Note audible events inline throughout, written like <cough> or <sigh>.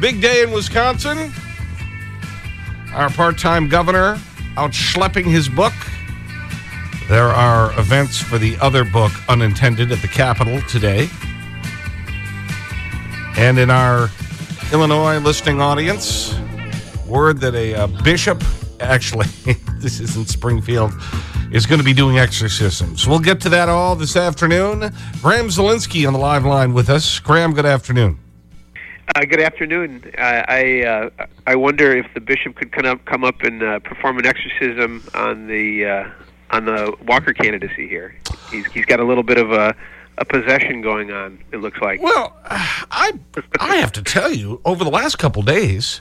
Big day in Wisconsin. Our part-time governor out schlepping his book. There are events for the other book, Unintended, at the Capitol today. And in our Illinois listening audience, word that a uh, bishop, actually, <laughs> this isn't Springfield, is going to be doing exorcisms. We'll get to that all this afternoon. Graham Zielinski on the live line with us. Graham, good afternoon. Uh, good afternoon. Uh, I uh, I wonder if the bishop could come up come up and uh, perform an exorcism on the uh, on the Walker candidacy here. He's he's got a little bit of a a possession going on. It looks like. Well, I I have to tell you, over the last couple days,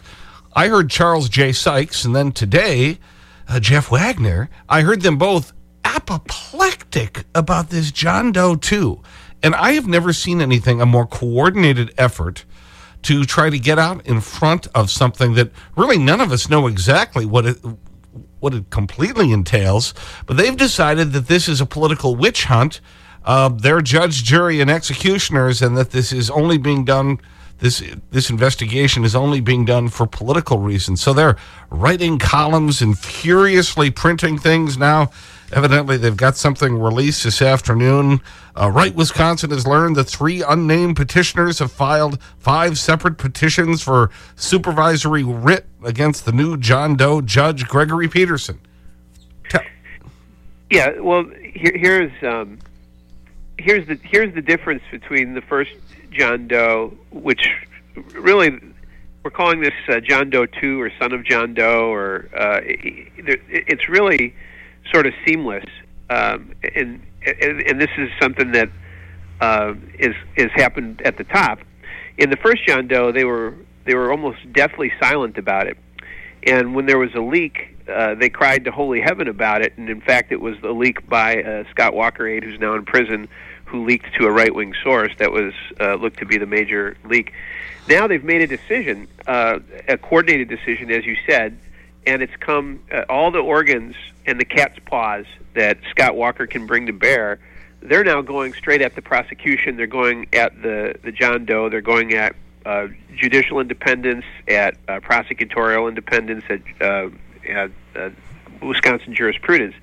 I heard Charles J. Sykes, and then today, uh, Jeff Wagner. I heard them both apoplectic about this John Doe too, and I have never seen anything a more coordinated effort to try to get out in front of something that really none of us know exactly what it, what it completely entails, but they've decided that this is a political witch hunt. Uh, they're judge, jury, and executioners, and that this is only being done, this, this investigation is only being done for political reasons. So they're writing columns and furiously printing things now. Evidently, they've got something released this afternoon. Uh, right Wisconsin has learned that three unnamed petitioners have filed five separate petitions for supervisory writ against the new John Doe judge, Gregory Peterson. Tell yeah, well, here, here's um, here's the here's the difference between the first John Doe, which really we're calling this uh, John Doe two or Son of John Doe, or uh, it, it's really sort of seamless, um, and, and and this is something that uh, is is happened at the top. In the first John Doe, they were they were almost deathly silent about it, and when there was a leak, uh, they cried to holy heaven about it. And in fact, it was a leak by uh, Scott Walker aide, who's now in prison, who leaked to a right wing source that was uh, looked to be the major leak. Now they've made a decision, uh, a coordinated decision, as you said, and it's come uh, all the organs and the cat's paws that Scott Walker can bring to bear. They're now going straight at the prosecution. They're going at the the John Doe. They're going at uh, judicial independence, at uh, prosecutorial independence, at, uh, at uh, Wisconsin jurisprudence.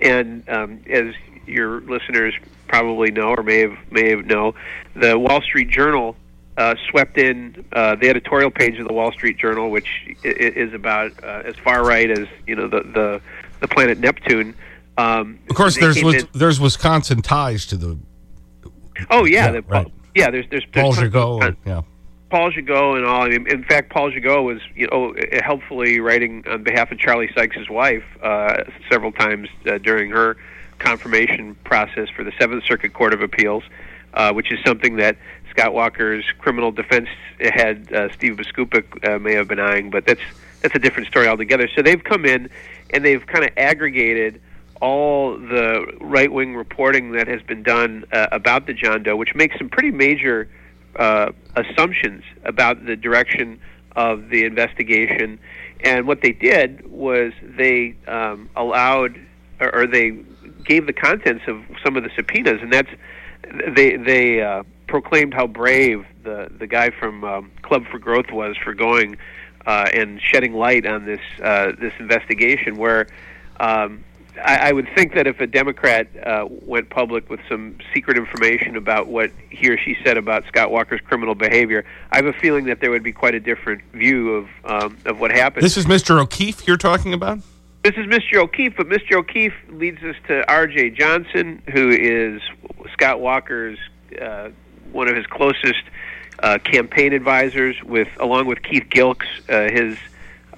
And um, as your listeners probably know, or may have may have know, the Wall Street Journal uh, swept in uh, the editorial page of the Wall Street Journal, which is about uh, as far right as you know the the, the planet Neptune. Um, of course, there's there's Wisconsin ties to the. Oh yeah, yeah, the, right. yeah. There's there's, there's Paul Gigot, yeah. Paul Gigot and all. I mean, in fact, Paul Gigot was you know helpfully writing on behalf of Charlie Sykes' wife uh, several times uh, during her confirmation process for the Seventh Circuit Court of Appeals, uh, which is something that Scott Walker's criminal defense head uh, Steve Biskupic uh, may have been eyeing, but that's that's a different story altogether. So they've come in and they've kind of aggregated all the right wing reporting that has been done uh, about the John Doe, which makes some pretty major uh, assumptions about the direction of the investigation. And what they did was they um, allowed, or, or they gave the contents of some of the subpoenas, and that's they they uh, proclaimed how brave the the guy from um, Club for Growth was for going uh, and shedding light on this uh, this investigation. Where um, I, I would think that if a Democrat uh, went public with some secret information about what he or she said about Scott Walker's criminal behavior, I have a feeling that there would be quite a different view of um, of what happened. This is Mr. O'Keefe you're talking about. This is Mr. O'Keefe, but Mr. O'Keefe leads us to R.J. Johnson, who is Scott Walker's uh, one of his closest uh, campaign advisors, with along with Keith Gilkes, uh, his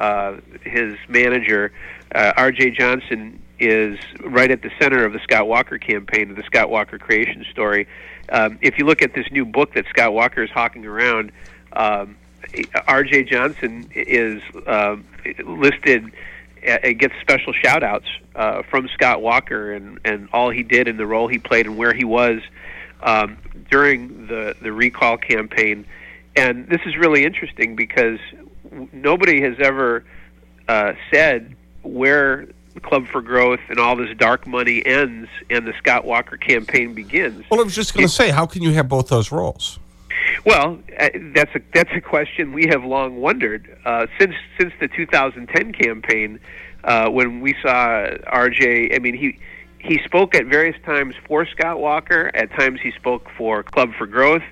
uh, his manager. Uh, R.J. Johnson is right at the center of the Scott Walker campaign, the Scott Walker creation story. Um, if you look at this new book that Scott Walker is hawking around, um, R.J. Johnson is uh, listed. It gets special shout outs uh, from Scott Walker and, and all he did and the role he played and where he was um, during the the recall campaign, and this is really interesting because nobody has ever uh, said where the Club for Growth and all this dark money ends and the Scott Walker campaign begins. Well, I was just going to say, how can you have both those roles? Well, uh, that's a that's a question we have long wondered uh, since since the 2010 campaign uh, when we saw RJ. I mean, he he spoke at various times for Scott Walker. At times, he spoke for Club for Growth.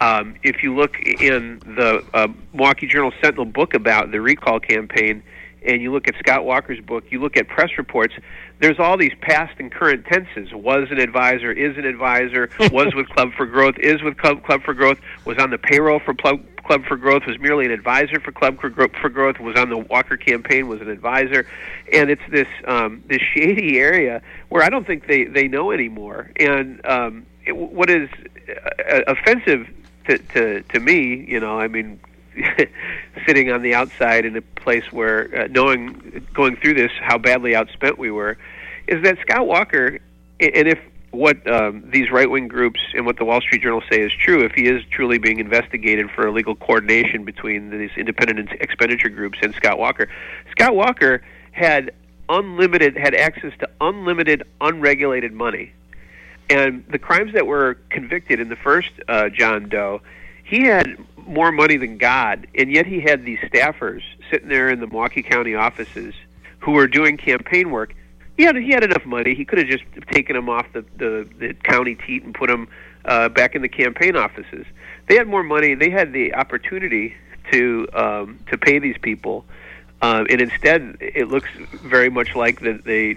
Um, if you look in the uh, Milwaukee Journal Sentinel book about the recall campaign, and you look at Scott Walker's book, you look at press reports, there's all these past and current tenses. Was an advisor, is an advisor, <laughs> was with Club for Growth, is with Club, Club for Growth, was on the payroll for Club, Club for Growth, was merely an advisor for Club for Growth, for Growth was on the Walker campaign, was an advisor. And it's this, um, this shady area where I don't think they, they know anymore. And um, it, what is uh, offensive to, to, to me, you know, I mean, <laughs> sitting on the outside in a place where uh, knowing going through this how badly outspent we were is that Scott Walker and if what um, these right wing groups and what the Wall Street Journal say is true, if he is truly being investigated for illegal coordination between these independent expenditure groups and Scott Walker, Scott Walker had unlimited had access to unlimited unregulated money, and the crimes that were convicted in the first uh, John Doe, he had more money than God, and yet he had these staffers sitting there in the Milwaukee County offices who were doing campaign work. He had he had enough money. He could have just taken them off the the, the county teat and put them uh, back in the campaign offices. They had more money. They had the opportunity to um, to pay these people, um, and instead, it looks very much like that they.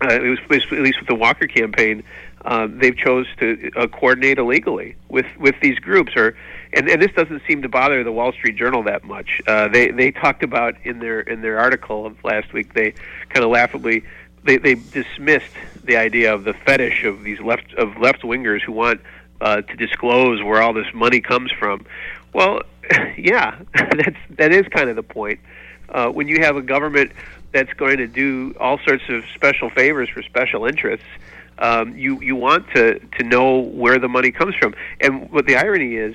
Uh, it was at least with the Walker campaign, uh, they've chose to uh, coordinate illegally with with these groups or and, and this doesn't seem to bother the Wall Street Journal that much. Uh, they they talked about in their in their article of last week. They kind of laughably they they dismissed the idea of the fetish of these left of left wingers who want uh, to disclose where all this money comes from. Well, <laughs> yeah, <laughs> that's that is kind of the point. Uh, when you have a government that's going to do all sorts of special favors for special interests, um, you you want to to know where the money comes from. And what the irony is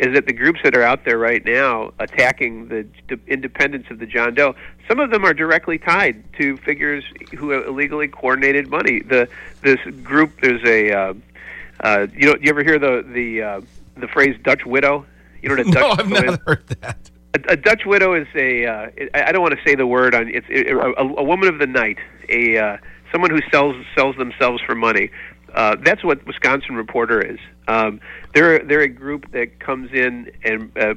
is that the groups that are out there right now attacking the, the independence of the John Doe, some of them are directly tied to figures who have illegally coordinated money. The this group, there's a, uh, uh, you know, you ever hear the the uh, the phrase Dutch widow? You know what a <laughs> Dutch no, I've widow never is? heard that. A, a Dutch widow is a. Uh, I I don't want to say the word on. It's it, a, a woman of the night, a uh, someone who sells sells themselves for money. Uh, that's what Wisconsin Reporter is. Um, they're they're a group that comes in and uh,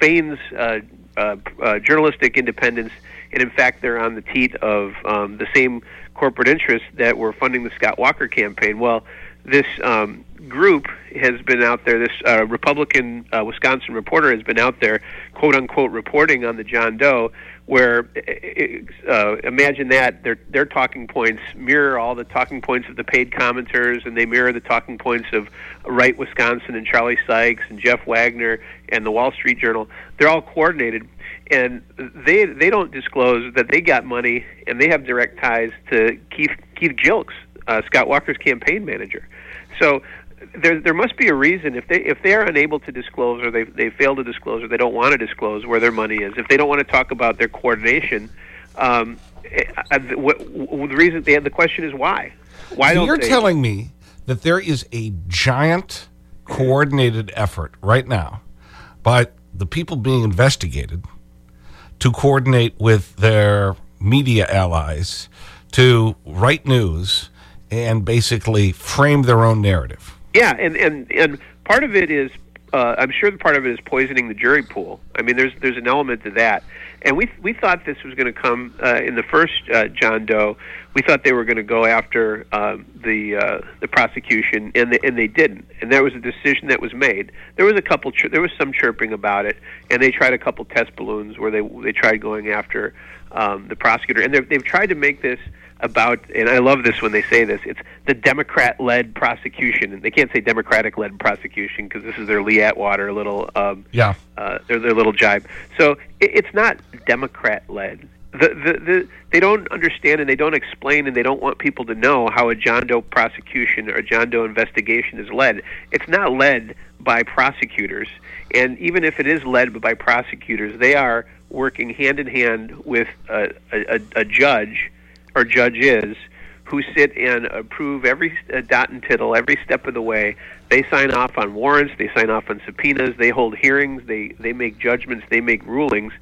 feigns uh, uh, uh, journalistic independence, and in fact, they're on the teat of um, the same corporate interests that were funding the Scott Walker campaign. Well, this um, group has been out there. This uh, Republican uh, Wisconsin reporter has been out there, quote unquote, reporting on the John Doe. Where uh, imagine that their their talking points mirror all the talking points of the paid commenters, and they mirror the talking points of Right Wisconsin and Charlie Sykes and Jeff Wagner and the Wall Street Journal. They're all coordinated, and they they don't disclose that they got money and they have direct ties to Keith Keith Gilkes, uh, Scott Walker's campaign manager. So there there must be a reason. If they if they are unable to disclose or they they fail to disclose or they don't want to disclose where their money is if they don't want to talk about their coordination um, uh, what, what, the reason they, the question is why? Why so you're they, telling me that there is a giant coordinated effort right now by the people being investigated to coordinate with their media allies to write news and basically frame their own narrative yeah, and and and part of it is uh, I'm sure the part of it is poisoning the jury pool. I mean, there's there's an element to that, and we we thought this was going to come uh, in the first uh, John Doe. We thought they were going to go after um, the uh, the prosecution, and they, and they didn't. And there was a decision that was made. There was a couple. Chir- there was some chirping about it, and they tried a couple test balloons where they they tried going after um, the prosecutor, and they've tried to make this about, and I love this when they say this. It's the Democrat-led prosecution, and they can't say Democratic-led prosecution because this is their Lee Atwater little, um, yeah, uh, their their little jibe. So it, it's not Democrat-led. The, the, the, they don't understand and they don't explain and they don't want people to know how a John Doe prosecution or a John Doe investigation is led. It's not led by prosecutors, and even if it is led by prosecutors, they are working hand in hand with a, a, a judge or judge is who sit and approve every uh, dot and tittle, every step of the way. They sign off on warrants, they sign off on subpoenas, they hold hearings, they they make judgments, they make rulings.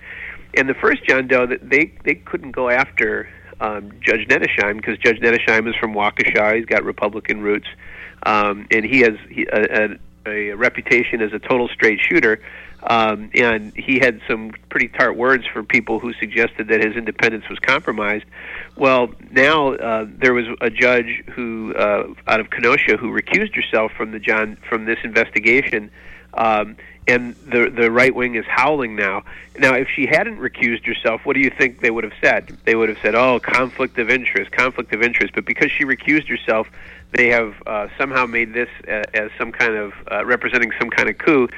And the first John Doe, that they they couldn't go after um, Judge Nettesheim because Judge Nettesheim is from Waukesha. He's got Republican roots, um, and he has he, a, a, a reputation as a total straight shooter. Um, and he had some pretty tart words for people who suggested that his independence was compromised. Well, now uh, there was a judge who, uh, out of Kenosha, who recused herself from the John from this investigation. Um, and the the right wing is howling now. Now, if she hadn't recused herself, what do you think they would have said? They would have said, "Oh, conflict of interest, conflict of interest." But because she recused herself, they have uh, somehow made this uh, as some kind of uh, representing some kind of coup.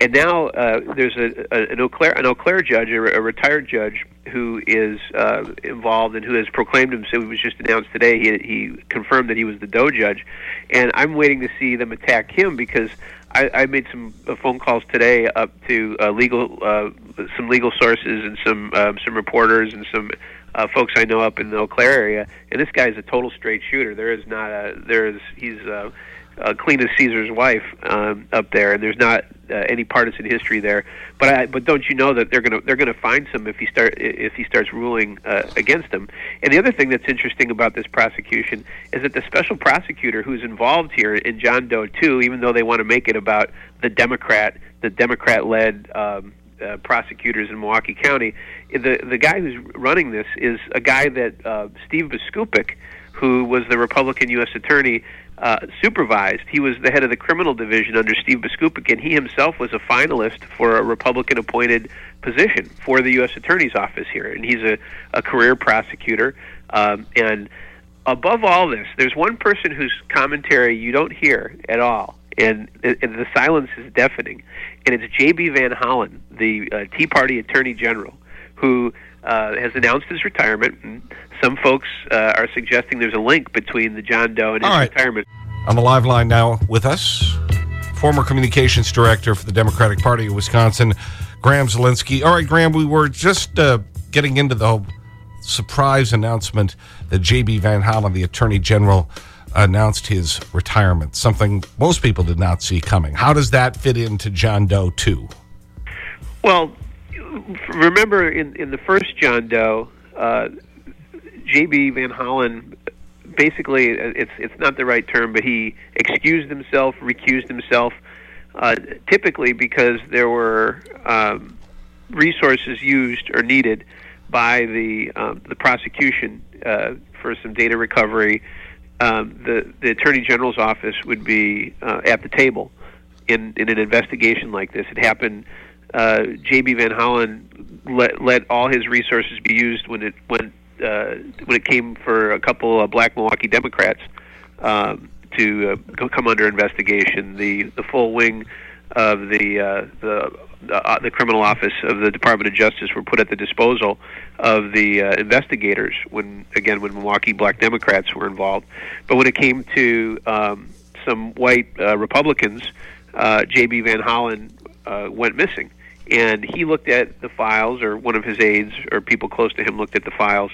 And now uh, there's a, a, an Eau Claire an Eau Claire judge, a, a retired judge, who is uh, involved and who has proclaimed himself. It was just announced today. He he confirmed that he was the Doe judge, and I'm waiting to see them attack him because I, I made some uh, phone calls today up to uh, legal, uh, some legal sources and some um, some reporters and some uh, folks I know up in the Eau Claire area. And this guy's a total straight shooter. There is not a there is he's uh, uh, clean as Caesar's wife um, up there, and there's not uh, any partisan history there. But I, but don't you know that they're gonna they're gonna find some if he start if he starts ruling uh, against them. And the other thing that's interesting about this prosecution is that the special prosecutor who's involved here in John Doe too, even though they want to make it about the Democrat the Democrat led. Um, uh, prosecutors in Milwaukee County. The the guy who's running this is a guy that uh, Steve Biskupic, who was the Republican U.S. attorney, uh, supervised. He was the head of the criminal division under Steve Biskupic, and he himself was a finalist for a Republican appointed position for the U.S. Attorney's Office here. And he's a, a career prosecutor. Um, and above all this, there's one person whose commentary you don't hear at all, and, and the silence is deafening. And it's J.B. Van Hollen, the uh, Tea Party Attorney General, who uh, has announced his retirement. And some folks uh, are suggesting there's a link between the John Doe and his right. retirement. On the live line now with us, former communications director for the Democratic Party of Wisconsin, Graham Zielinski. All right, Graham, we were just uh, getting into the whole surprise announcement that J.B. Van Hollen, the Attorney General, announced his retirement, something most people did not see coming. How does that fit into John Doe 2? Well, remember in, in the first John Doe, uh, J.B. Van Hollen basically it's it's not the right term, but he excused himself, recused himself, uh, typically because there were um, resources used or needed by the um, the prosecution uh, for some data recovery. Um, the the attorney general's office would be uh, at the table in in an investigation like this. It happened. Uh, J.B. Van Hollen let let all his resources be used when it when uh, when it came for a couple of black Milwaukee Democrats um, to uh, come under investigation. The the full wing of the uh, the uh, the criminal office of the Department of Justice were put at the disposal of the uh, investigators when again when Milwaukee black Democrats were involved. But when it came to um, some white uh, Republicans, uh, J.B. Van Hollen uh, went missing and he looked at the files, or one of his aides, or people close to him looked at the files,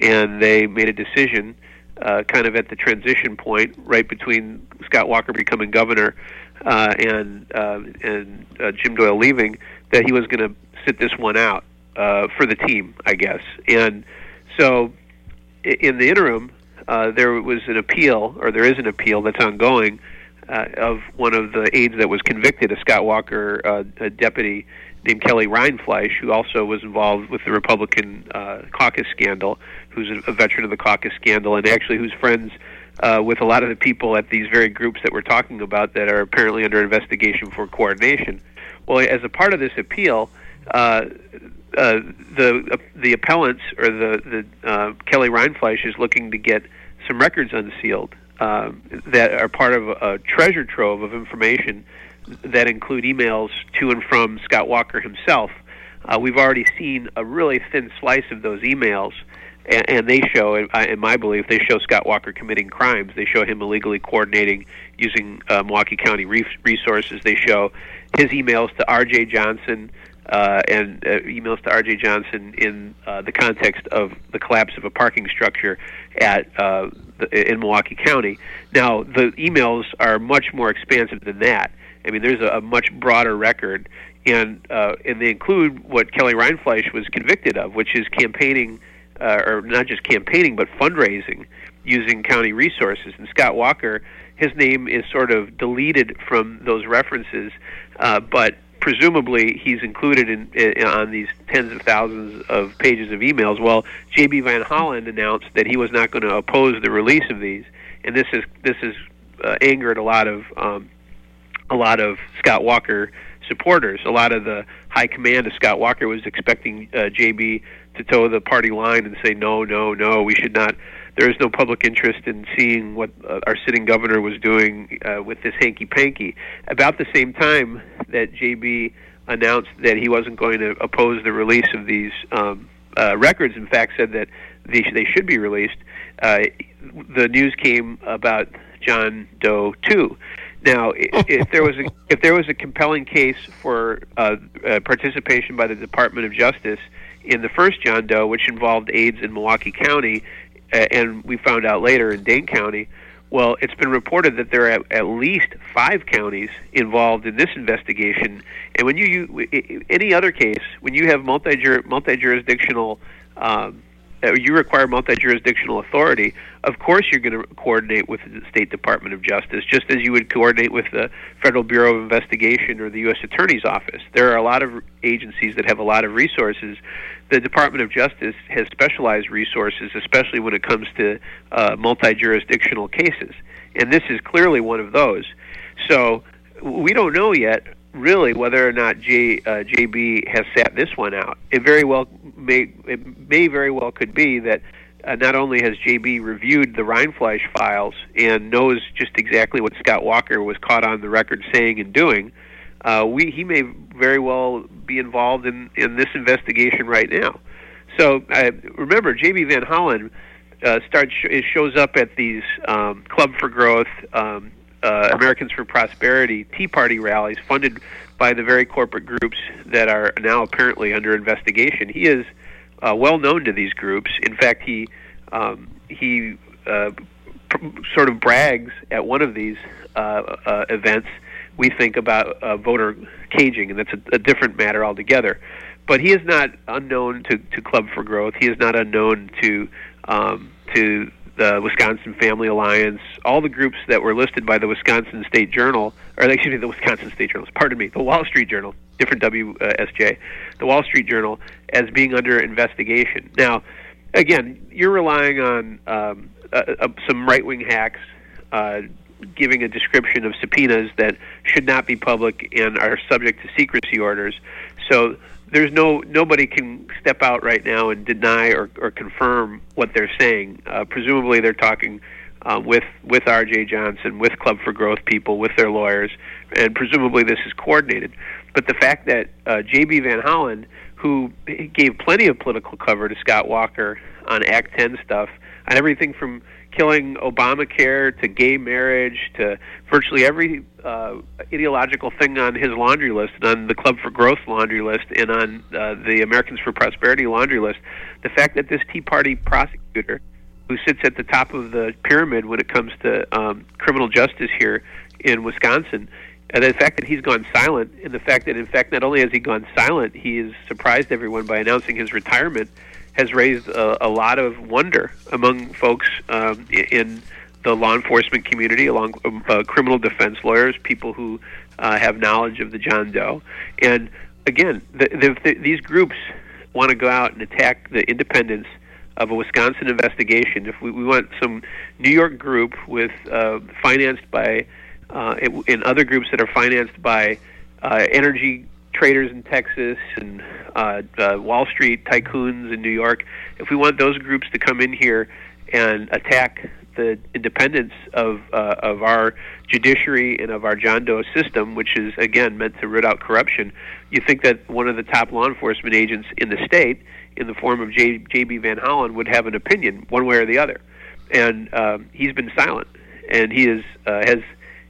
and they made a decision, uh, kind of at the transition point, right between Scott Walker becoming governor uh, and uh, and uh, Jim Doyle leaving, that he was going to sit this one out uh, for the team, I guess. And so, in the interim, uh, there was an appeal, or there is an appeal that's ongoing. Uh, of one of the aides that was convicted, a Scott Walker uh, a deputy named Kelly Rindfleisch, who also was involved with the Republican uh, caucus scandal, who's a, veteran of the caucus scandal, and actually who's friends uh, with a lot of the people at these very groups that we're talking about that are apparently under investigation for coordination. Well, as a part of this appeal, uh, uh, the uh, the appellants or the the uh, Kelly Rindfleisch is looking to get some records unsealed uh, that are part of a, treasure trove of information that include emails to and from Scott Walker himself. Uh, we've already seen a really thin slice of those emails, and, and they show, in my belief, they show Scott Walker committing crimes. They show him illegally coordinating using uh, Milwaukee County resources. They show his emails to R.J. Johnson, uh, and uh, emails to R.J. Johnson in uh, the context of the collapse of a parking structure at uh, the, in Milwaukee County. Now, the emails are much more expansive than that. I mean, there's a, a much broader record, and uh, and they include what Kelly Rindfleisch was convicted of, which is campaigning, uh, or not just campaigning, but fundraising using county resources. And Scott Walker, his name is sort of deleted from those references, uh, but presumably he's included in, in, on these tens of thousands of pages of emails. Well, J.B. Van Hollen announced that he was not going to oppose the release of these, and this is this has uh, angered a lot of um, a lot of Scott Walker supporters. A lot of the high command of Scott Walker was expecting uh, JB to toe the party line and say, no, no, no, we should not. There is no public interest in seeing what uh, our sitting governor was doing uh, with this hanky panky. About the same time that JB announced that he wasn't going to oppose the release of these um, uh, records, in fact, said that they, they should be released, uh, the news came about John Doe 2 now, if there was a <laughs> if there was a compelling case for uh, uh, participation by the Department of Justice in the first John Doe, which involved aides in Milwaukee County, and we found out later in Dane County, well, it's been reported that there are at least five counties involved in this investigation. And when you, you any other case, when you have multi multi jurisdictional um, you require multi-jurisdictional authority, of course you're going to coordinate with the State Department of Justice, just as you would coordinate with the Federal Bureau of Investigation or the U.S. Attorney's Office. There are a lot of agencies that have a lot of resources. The Department of Justice has specialized resources, especially when it comes to uh, multi-jurisdictional cases, and this is clearly one of those. So we don't know yet really whether or not J, uh, JB has sat this one out. It very well may it may very well could be that uh, not only has JB reviewed the Rindfleisch files and knows just exactly what Scott Walker was caught on the record saying and doing, uh, we he may very well be involved in in this investigation right now. So uh, remember, JB Van Hollen uh, starts sh- shows up at these um, Club for Growth. Um, uh, Americans for Prosperity Tea Party rallies funded by the very corporate groups that are now apparently under investigation. He is uh, well known to these groups. In fact, he um, he uh, pr- sort of brags at one of these uh, uh, events. We think about uh, voter caging, and that's a, a different matter altogether. But he is not unknown to, to Club for Growth. He is not unknown to um, to the Wisconsin Family Alliance, all the groups that were listed by the Wisconsin State Journal, or excuse me, the Wisconsin State Journal, pardon me, the Wall Street Journal, different WSJ, the Wall Street Journal, as being under investigation. Now, again, you're relying on um, uh, some right wing hacks. Uh, giving a description of subpoenas that should not be public and are subject to secrecy orders. So there's no nobody can step out right now and deny or, or confirm what they're saying. Uh, presumably, they're talking uh, with with R.J. Johnson, with Club for Growth people, with their lawyers, and presumably this is coordinated. But the fact that uh, J.B. Van Hollen, who gave plenty of political cover to Scott Walker on Act 10 stuff, on everything from killing Obamacare to gay marriage to virtually every uh, ideological thing on his laundry list, and on the Club for Growth laundry list, and on uh, the Americans for Prosperity laundry list. The fact that this Tea Party prosecutor, who sits at the top of the pyramid when it comes to um, criminal justice here in Wisconsin, and the fact that he's gone silent, and the fact that, in fact, not only has he gone silent, he has surprised everyone by announcing his retirement has raised a, a lot of wonder among folks um, in the law enforcement community, along um, uh, criminal defense lawyers, people who uh, have knowledge of the John Doe. And again, the, the, the, these groups want to go out and attack the independence of a Wisconsin investigation. If we, we want some New York group with uh, financed by, uh, and other groups that are financed by uh, energy traders in Texas and uh, uh, Wall Street tycoons in New York, if we want those groups to come in here and attack the independence of uh, of our judiciary and of our John Doe system, which is again meant to root out corruption, you think that one of the top law enforcement agents in the state, in the form of J. J.B. Van Hollen, would have an opinion one way or the other, and um, he's been silent, and he is uh, has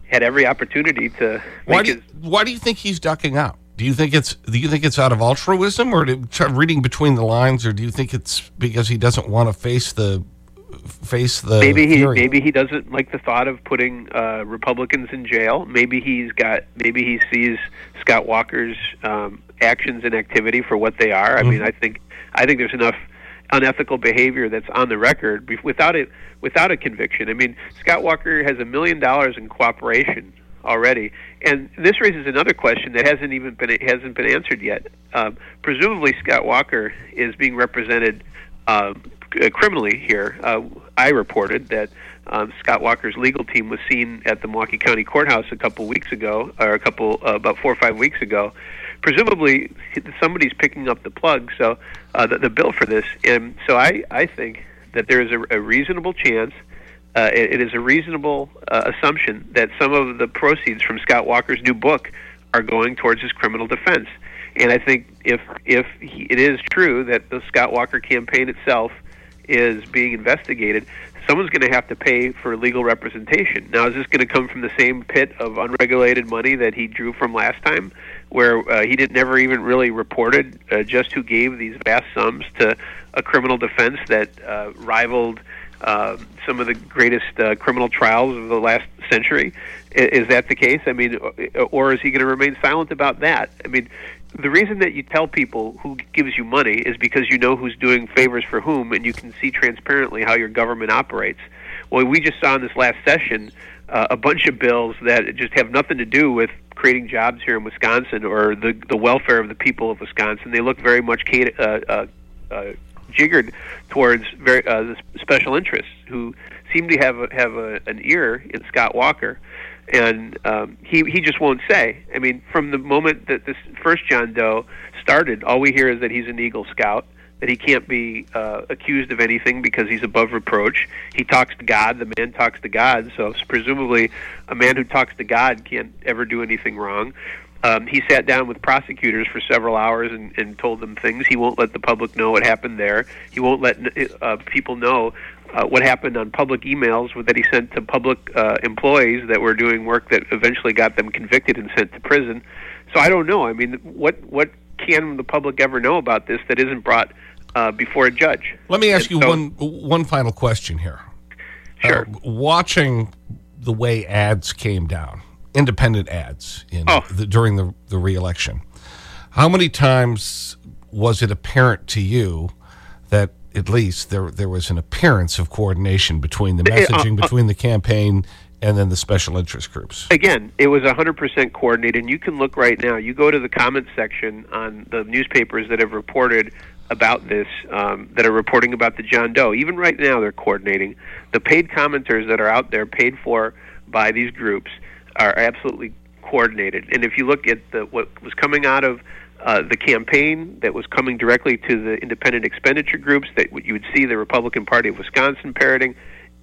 had every opportunity to. Why do, you, why do you think he's ducking out? Do you think it's do you think it's out of altruism or reading between the lines, or do you think it's because he doesn't want to face the face the maybe he fury? maybe he doesn't like the thought of putting uh, Republicans in jail. Maybe he's got maybe he sees Scott Walker's um, actions and activity for what they are. I Mm-hmm. mean, I think I think there's enough unethical behavior that's on the record without it without a conviction. I mean, Scott Walker has a million dollars in cooperation already, and this raises another question that hasn't even been hasn't been answered yet. Um, presumably, Scott Walker is being represented c- criminally here. Uh, I reported that um, Scott Walker's legal team was seen at the Milwaukee County Courthouse a couple weeks ago, or a couple uh, about four or five weeks ago. Presumably, somebody's picking up the plug. So uh, the, the bill for this, and so I I think that there is a, a reasonable chance. Uh, it, it is a reasonable uh, assumption that some of the proceeds from Scott Walker's new book are going towards his criminal defense. And I think if if he, it is true that the Scott Walker campaign itself is being investigated, someone's going to have to pay for legal representation. Now, is this going to come from the same pit of unregulated money that he drew from last time, where uh, he didn't never even really reported uh, just who gave these vast sums to a criminal defense that uh, rivaled uh, some of the greatest uh, criminal trials of the last century? I- Is that the case? I mean, or- is he going to remain silent about that? I mean, the reason that you tell people who gives you money is because you know who's doing favors for whom, and you can see transparently how your government operates. Well, we just saw in this last session uh, a bunch of bills that just have nothing to do with creating jobs here in Wisconsin or the the welfare of the people of Wisconsin. They look very much uh, uh, uh, jiggered towards very uh, the special interests who seem to have a, have a, an ear in Scott Walker and um, he he just won't say. I mean, from the moment that this first John Doe started, all we hear is that he's an Eagle Scout, that he can't be uh, accused of anything because he's above reproach. He talks to God. The man talks to God, so presumably, a man who talks to God can't ever do anything wrong. Um, he sat down with prosecutors for several hours and, and told them things. He won't let the public know what happened there. He won't let uh, people know uh, what happened on public emails that he sent to public uh, employees that were doing work that eventually got them convicted and sent to prison. So I don't know. I mean, what what can the public ever know about this that isn't brought uh, before a judge? Let me ask And you so- one, one final question here. Sure. Uh, watching the way ads came down, independent ads in Oh. the, during the, the reelection, how many times was it apparent to you that at least there, there was an appearance of coordination between the eh, eh, messaging, uh, uh. between the campaign, and then the special interest groups? again, it was 100% coordinated. And you can look right now. You go to the comments section on the newspapers that have reported about this, um, that are reporting about the John Doe. Even right now, they're coordinating. The paid commenters that are out there, paid for by these groups, are absolutely coordinated. And if you look at the, what was coming out of uh, the campaign that was coming directly to the independent expenditure groups that you would see the Republican Party of Wisconsin parroting,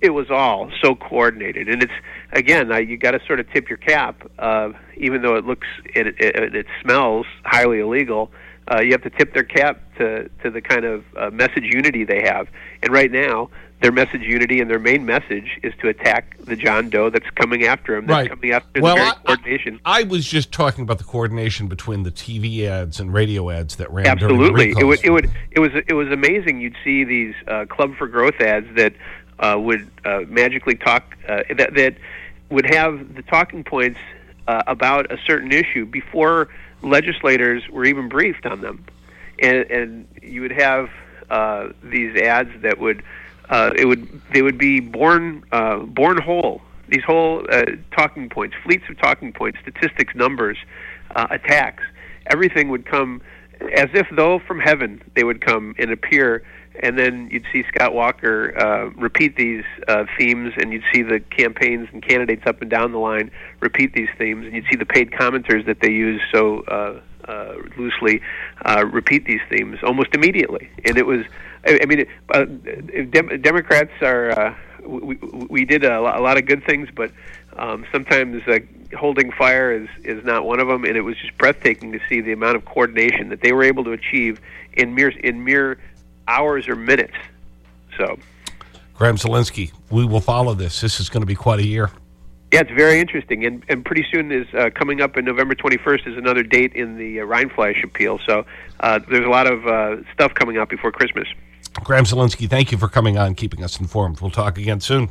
it was all so coordinated, and it's again, you got to sort of tip your cap, uh, even though it looks it, it, it smells highly illegal. Uh, you have to tip their cap to to the kind of uh, message unity they have, and right now their message unity and their main message is to attack the John Doe that's coming after him, that's Right. coming after Well, the very I- I- coordination. I was just talking about the coordination between the TV ads and radio ads that ran Absolutely, during the it would it would it was it was amazing. You'd see these uh, Club for Growth ads that uh, would uh, magically talk uh, that that would have the talking points uh, about a certain issue before legislators were even briefed on them, and and you would have uh, these ads that would uh, it would they would be born uh, born whole. These whole uh, talking points, fleets of talking points, statistics, numbers, uh, attacks, everything would come as if though from heaven they would come and appear and then you'd see Scott Walker uh, repeat these uh, themes, and you'd see the campaigns and candidates up and down the line repeat these themes, and you'd see the paid commenters that they use so uh, loosely uh, repeat these themes almost immediately. And it was, I, I mean, it, uh, Dem- Democrats are. Uh, we, we did a, lo- a lot of good things, but um, sometimes uh, holding fire is is not one of them. And it was just breathtaking to see the amount of coordination that they were able to achieve in mere in mere hours or minutes. So, Graham Zielinski, we will follow this. This is going to be quite a year. Yeah, it's very interesting, and and pretty soon is uh, coming up in November 21st is another date in the uh, Rindfleisch appeal. So uh, there's a lot of uh, stuff coming out before Christmas. Graham Zielinski, thank you for coming on, keeping us informed. We'll talk again soon.